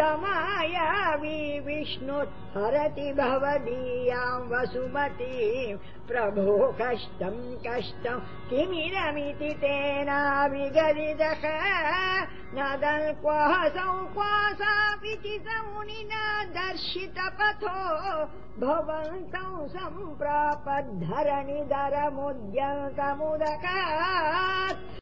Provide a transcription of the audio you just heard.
समायाविष्णुहरति भवदीयाम् वसुमती। प्रभो कष्टम् कष्टम् किमिदमिति तेनाविगरिदः नदल् क्वः सौ क्वा समुनिना दर्शितपथो। भवन्तौ सम्प्रापद्धरणिधरमुद्यन्तमुदका